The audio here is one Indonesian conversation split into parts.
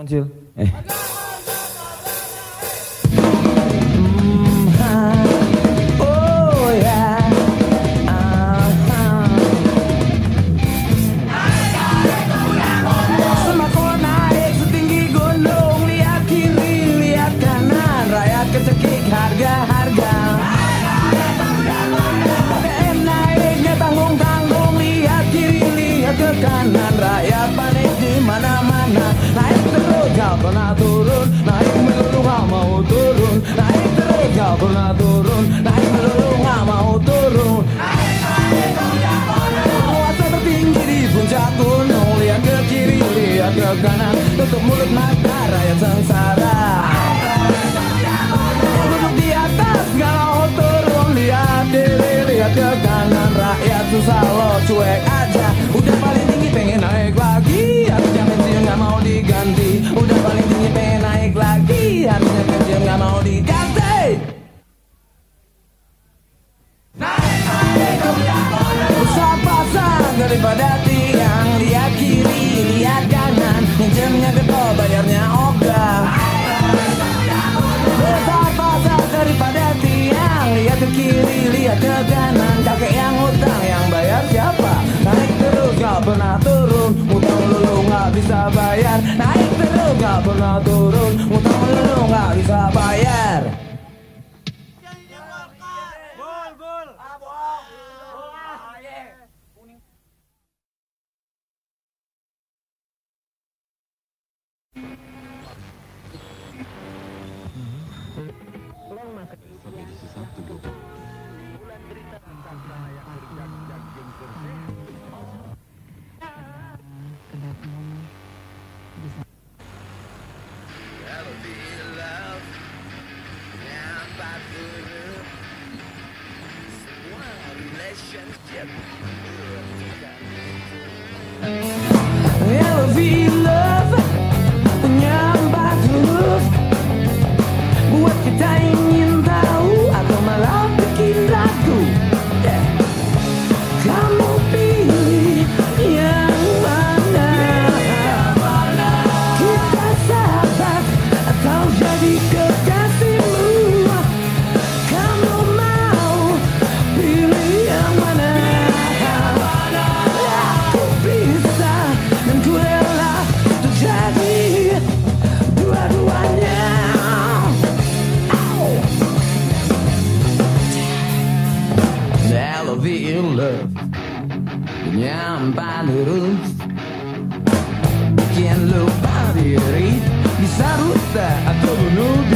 Bon down by the roof. Quien lo va a dirigir? Y saluda a todo no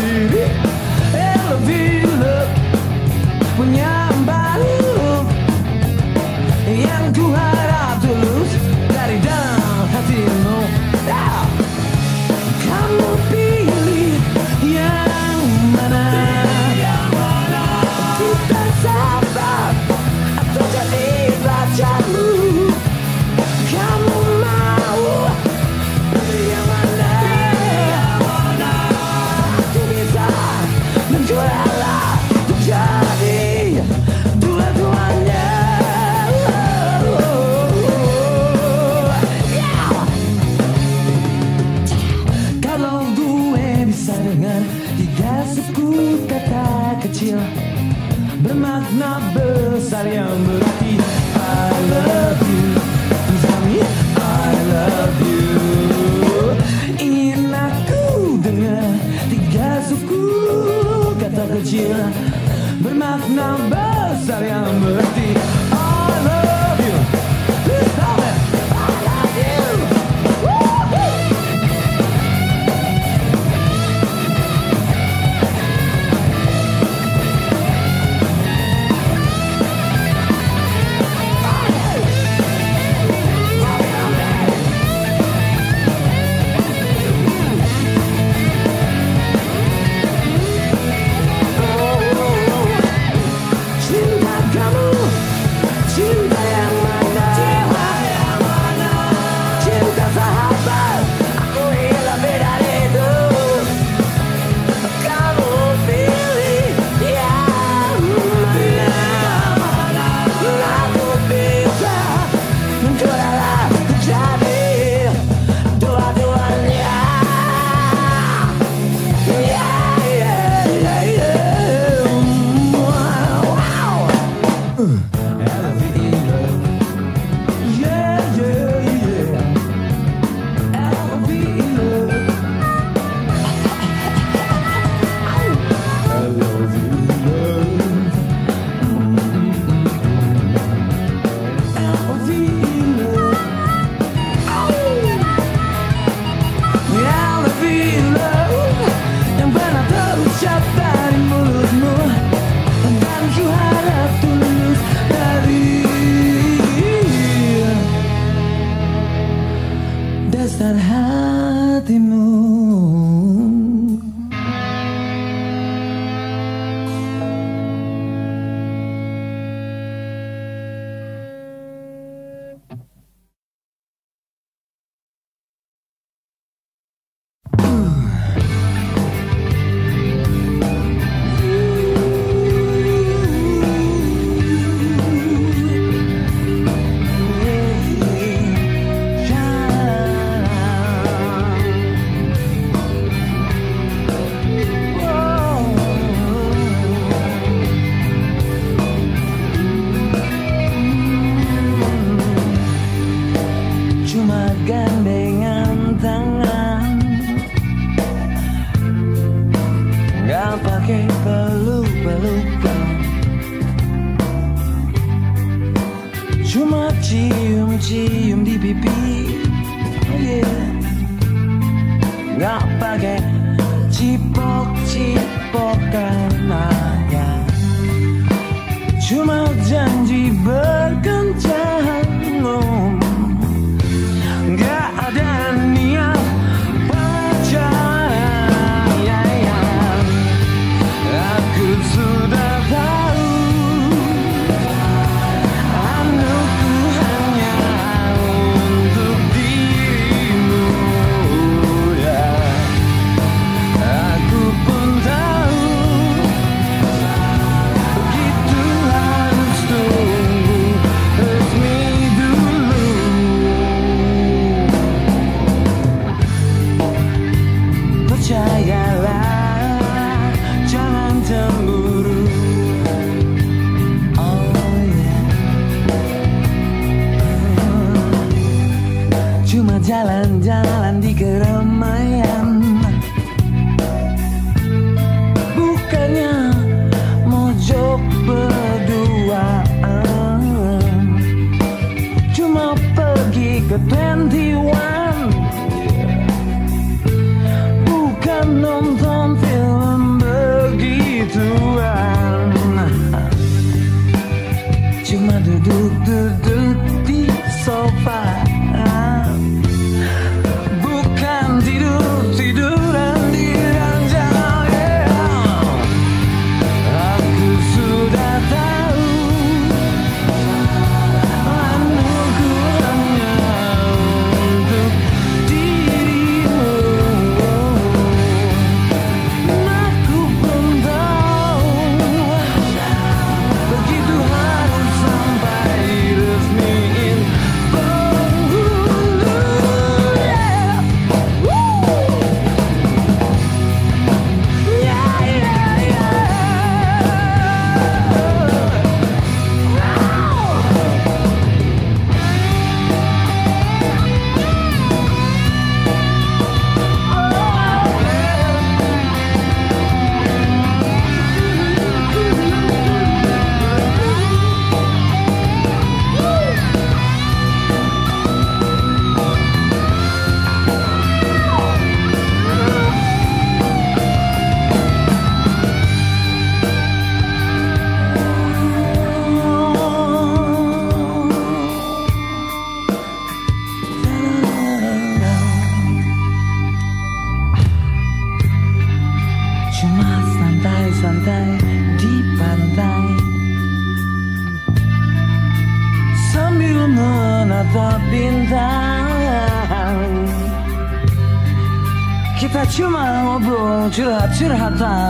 Bye.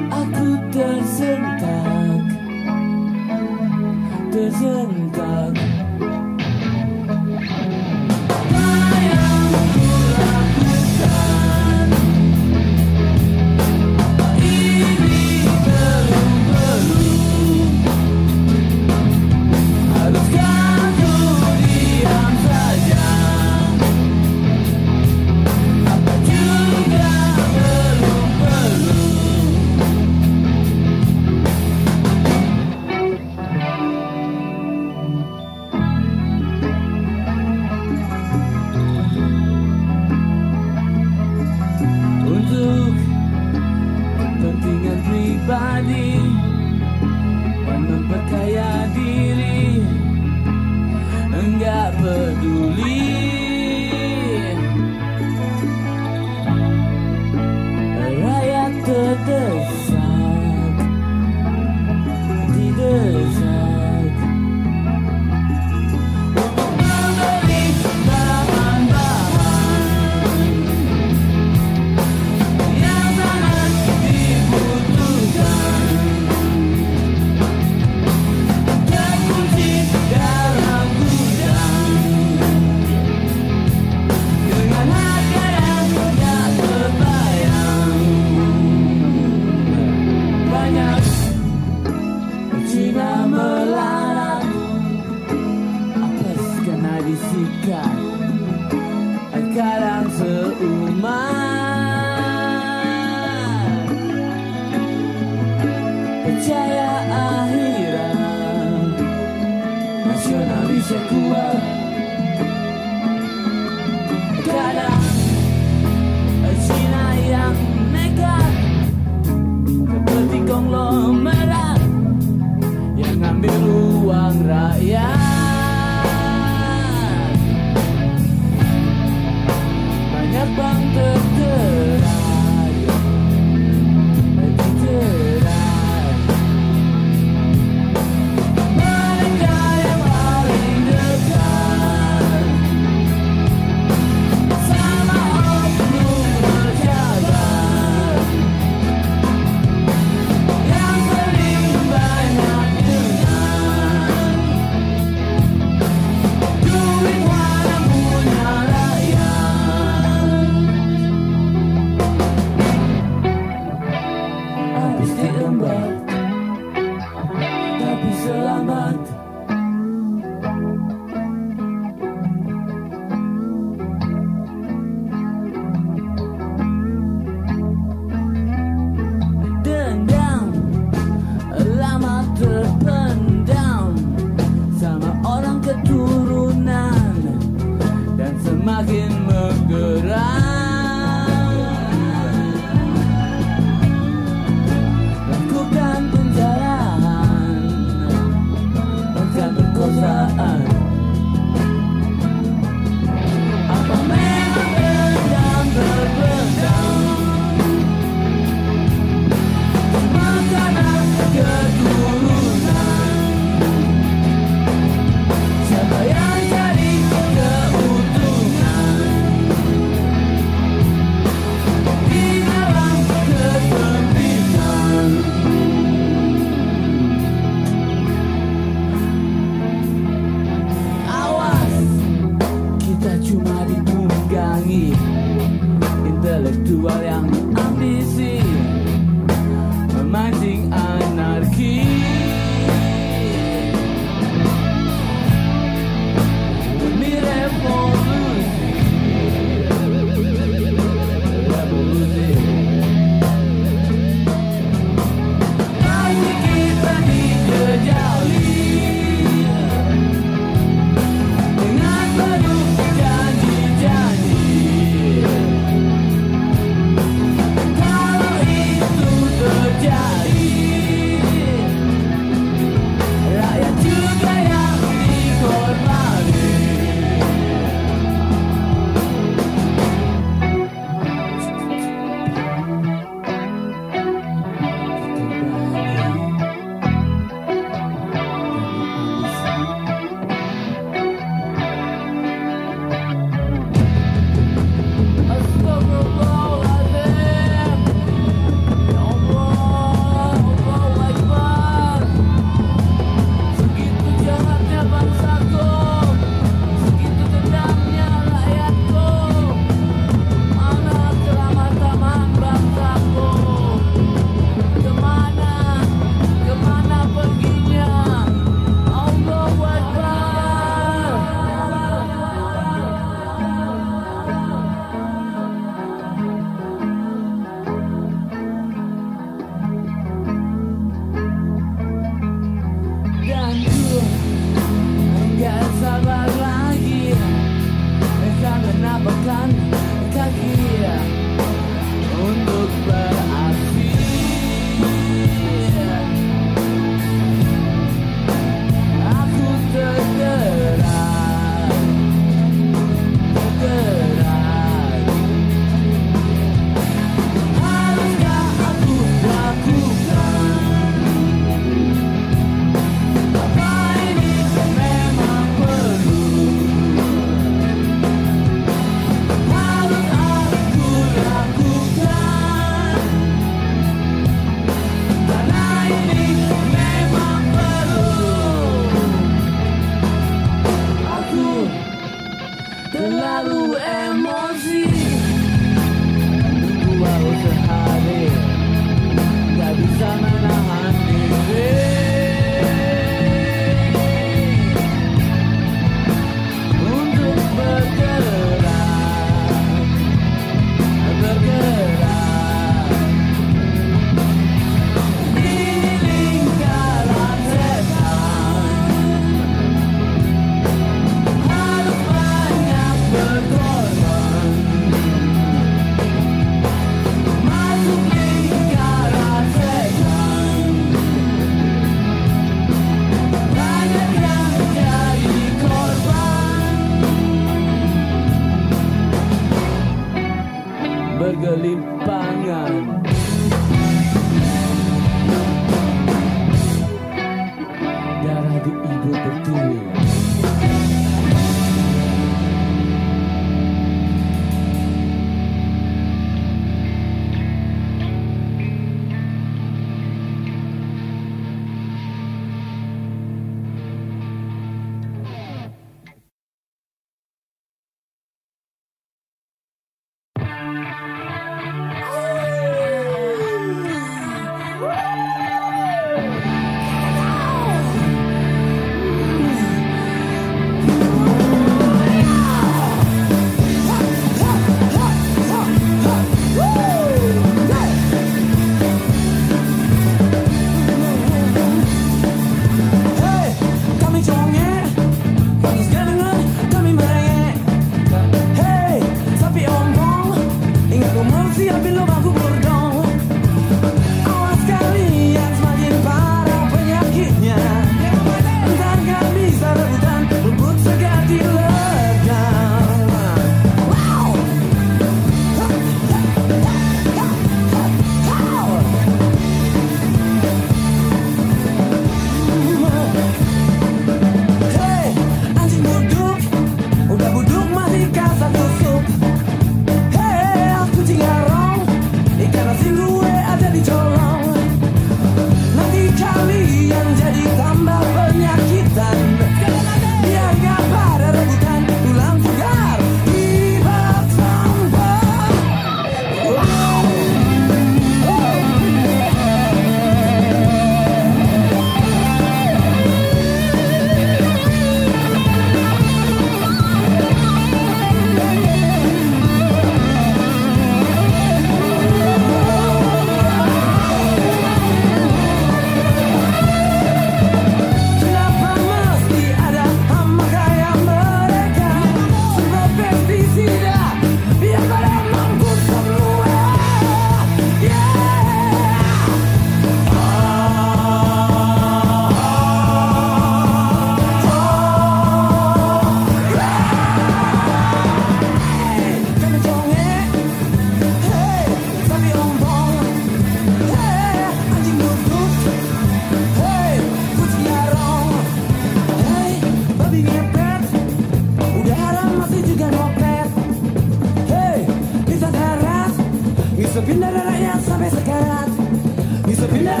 He's a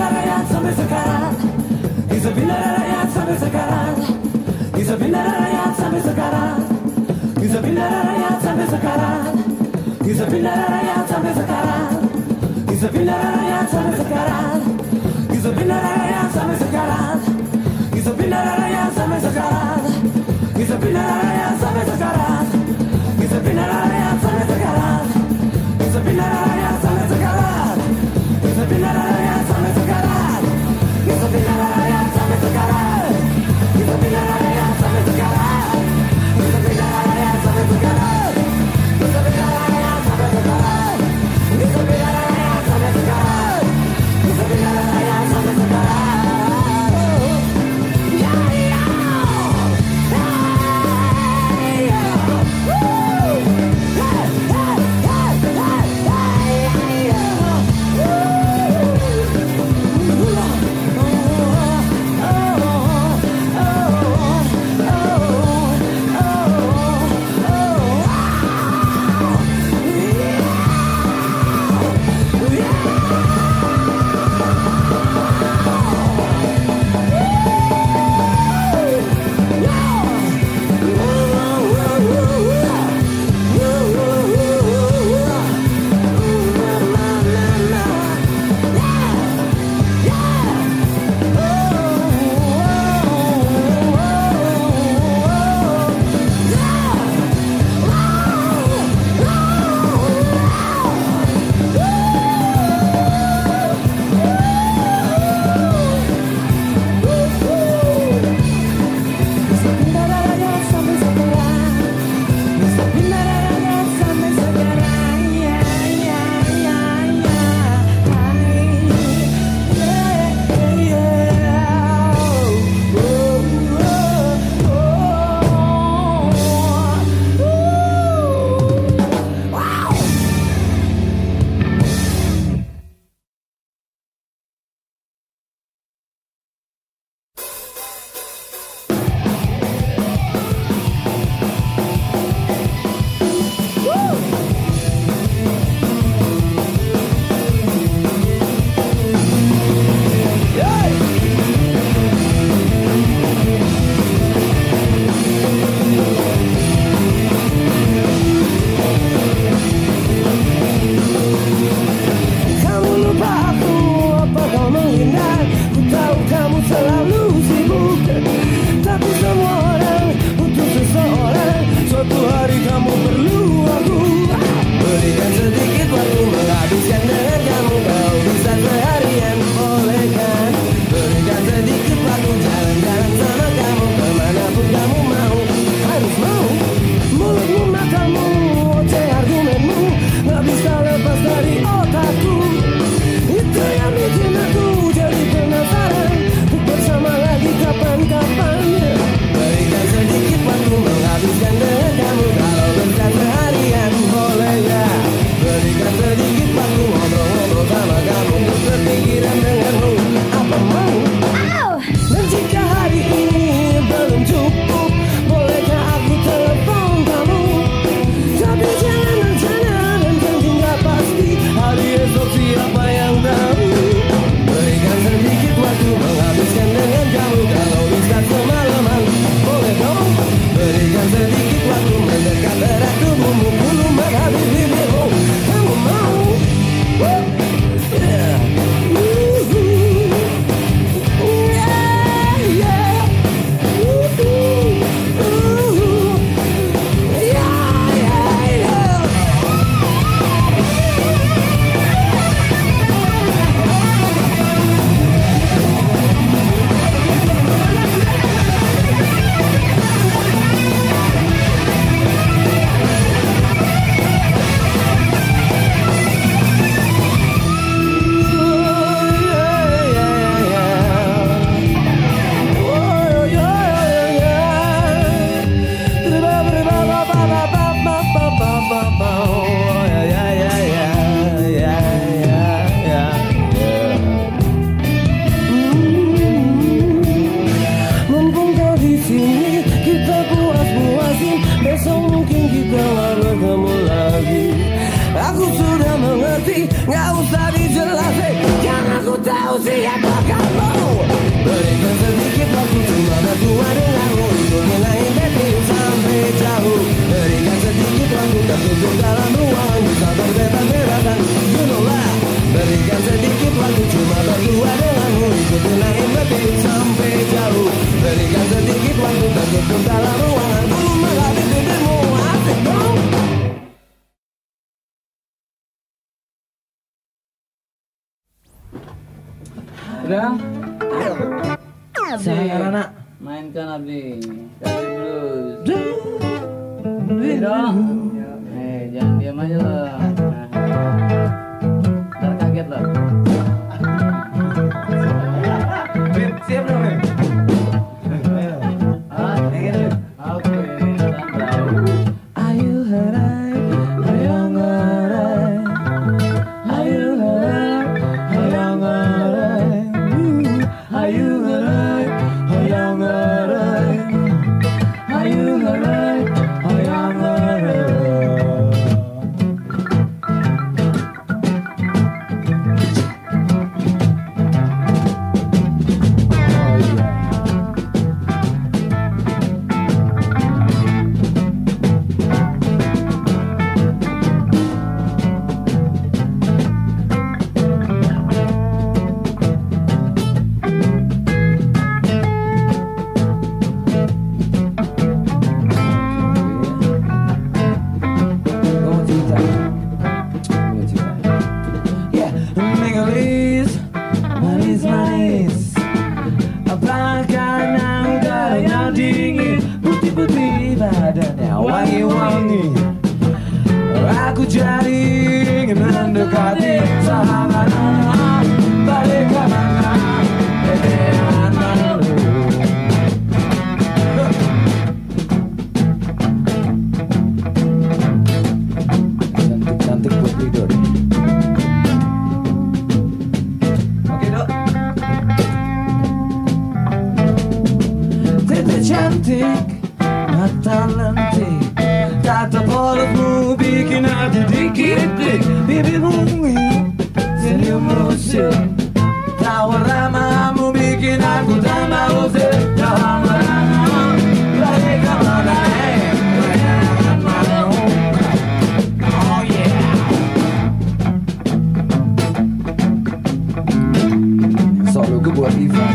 Izabela, ja sam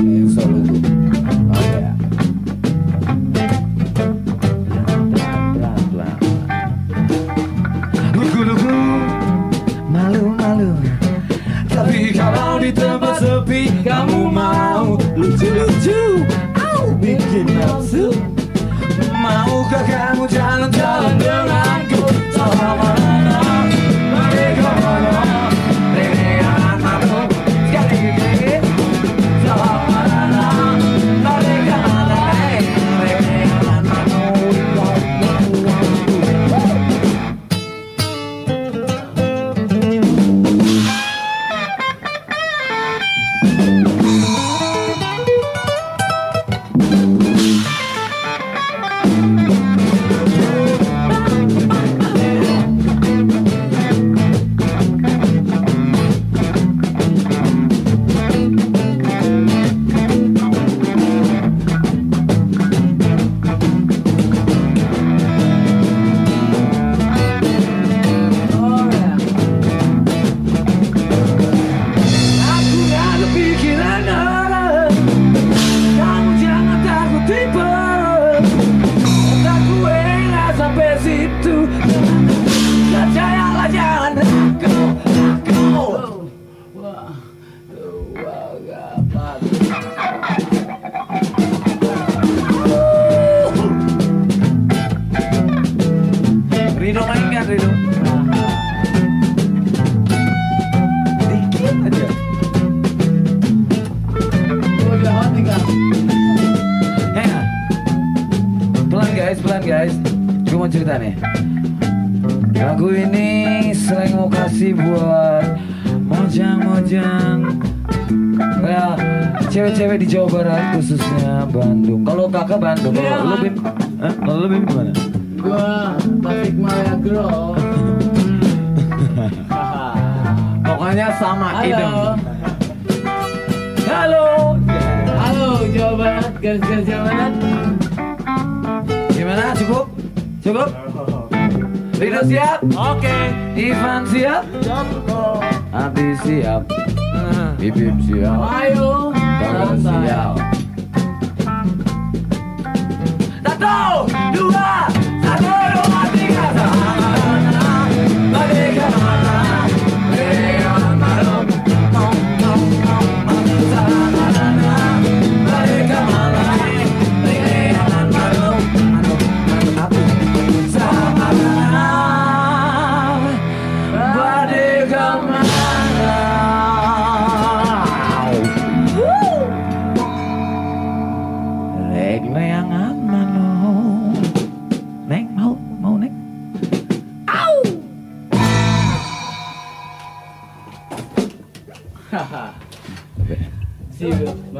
years old. yang well, ya, cewek-cewek di Jawa Barat khususnya Bandung. Kalau kakak Bandung, iya, kalau lebih bim, kalau lebih bim gimana? Gua Tasik Malaya Girl. Pokoknya sama Halo. idem. Halo. Halo Jawa Barat, girls girls Jawa Barat. Gimana? Cukup? Cukup? Rido siap? Oke. Okay. Ivan siap? Siap. Adi siap. hip hip sial, tangan sial. Satu, dua, satu, dua, tiga, sama, sama, sama, sama,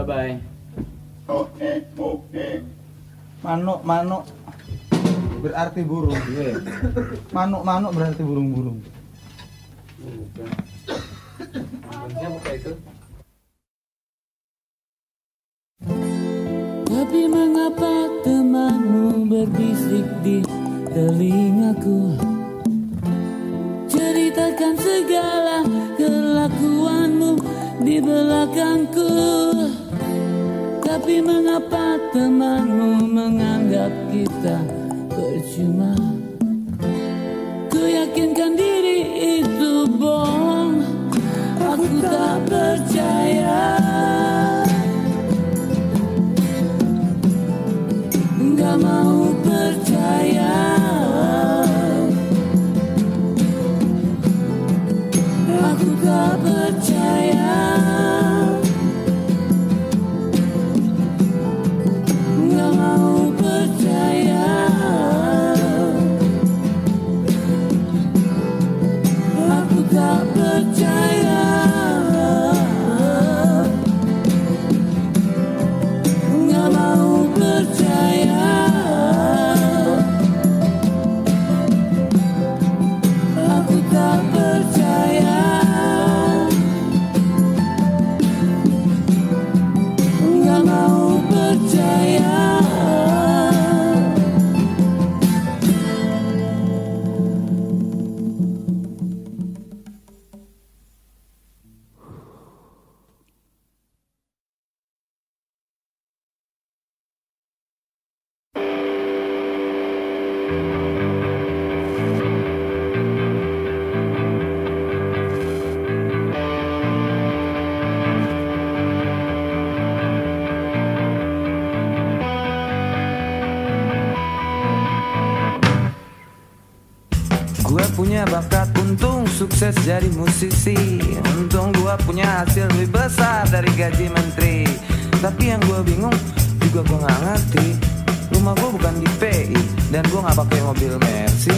Bye bye. Manuk, manuk berarti burung. Gue. Manuk, manuk berarti burung-burung. Siapa kayak itu? Tapi mengapa temanmu berbisik di telingaku Ceritakan segala kelakuanmu di belakangku Tapi mengapa temanmu menganggap kita percuma? Ku yakinkan diri itu sukses jadi musisi. Untung gue punya hasil lebih besar dari gaji menteri. Tapi yang gue bingung juga gue gak ngerti. Rumah gue bukan di PI Dan gue gak pakai mobil Mercy.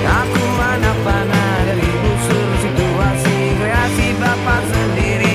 Aku anak panah dari busur situasi Kreasi bapak sendiri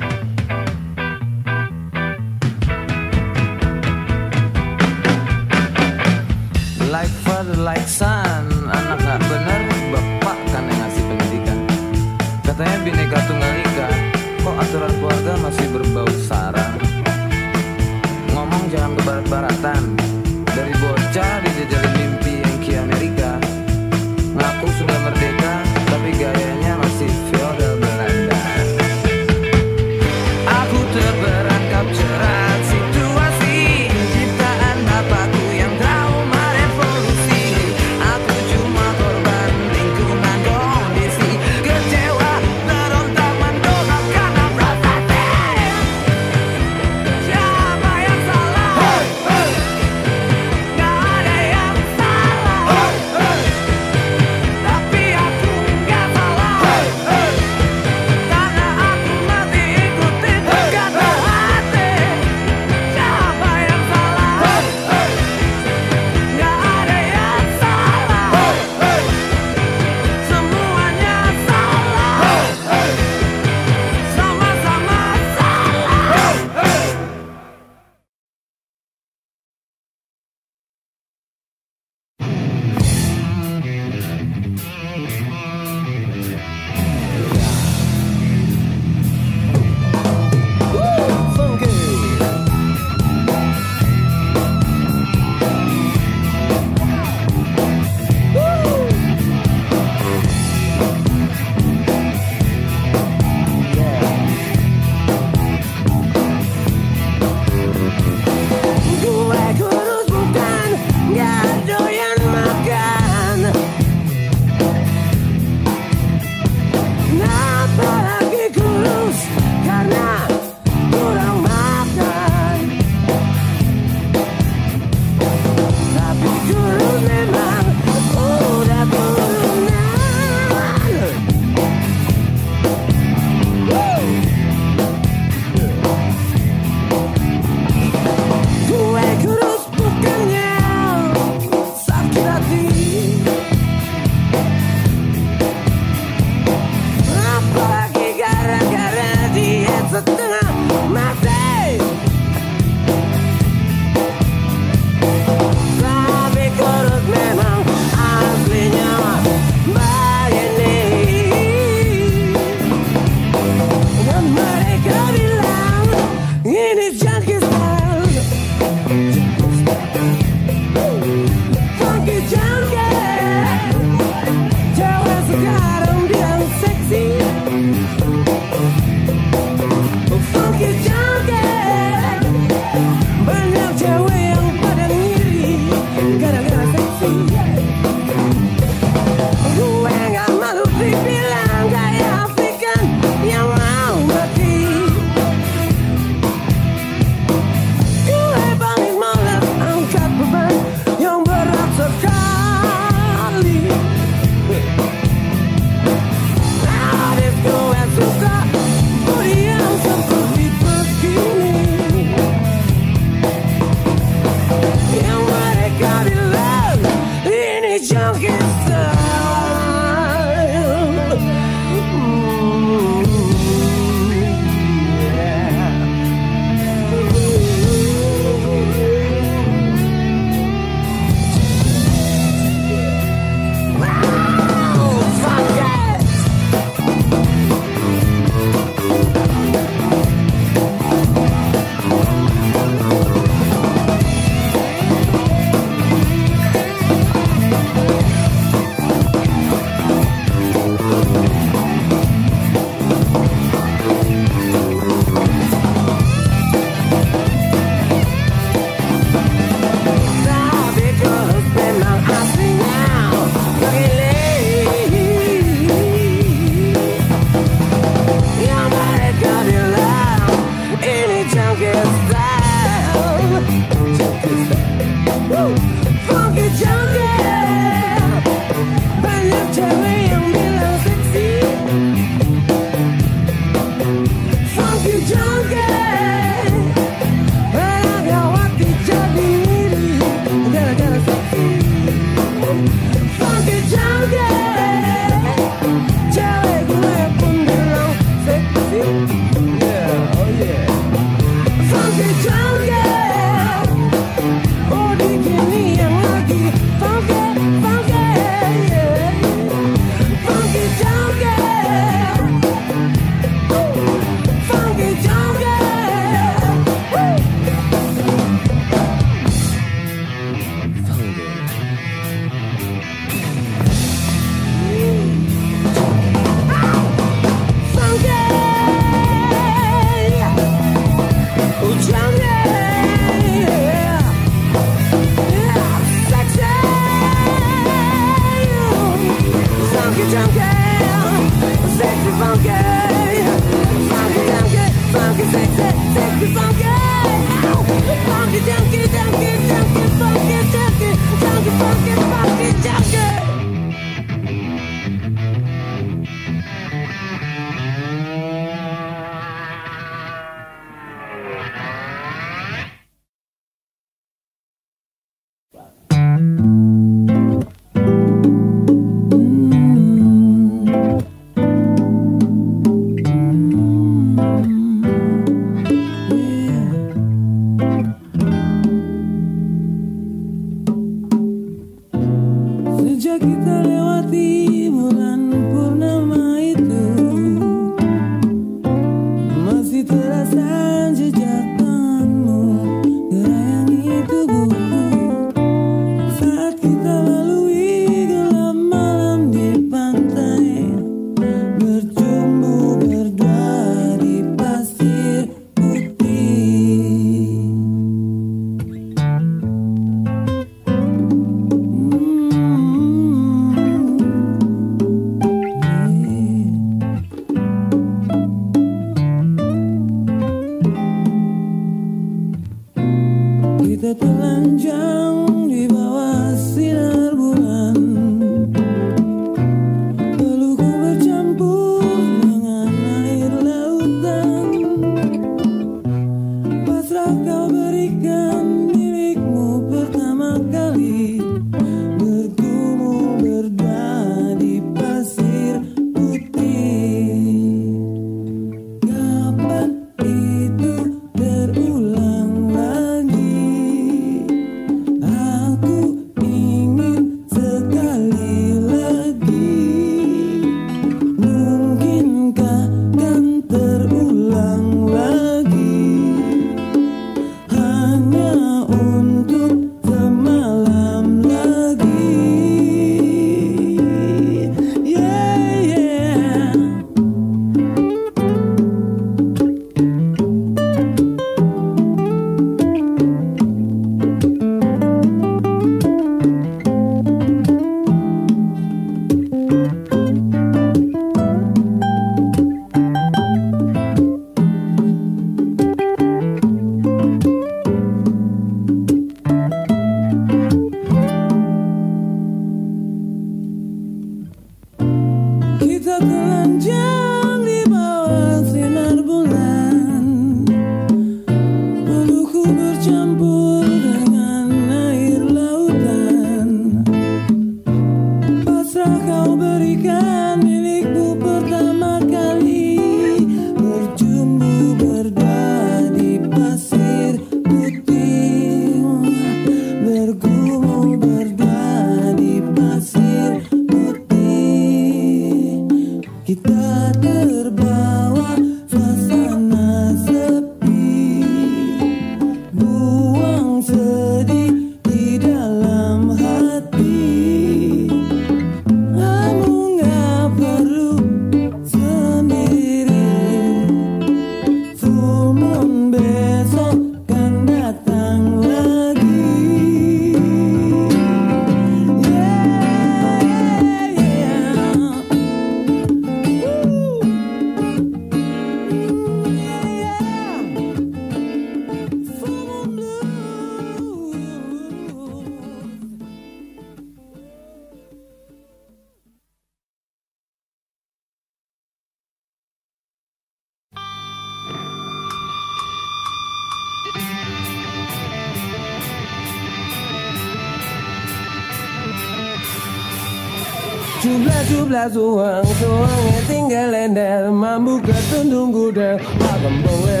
tak suang Suangnya tinggal lendel Mambu ketundung gudel Abang boleh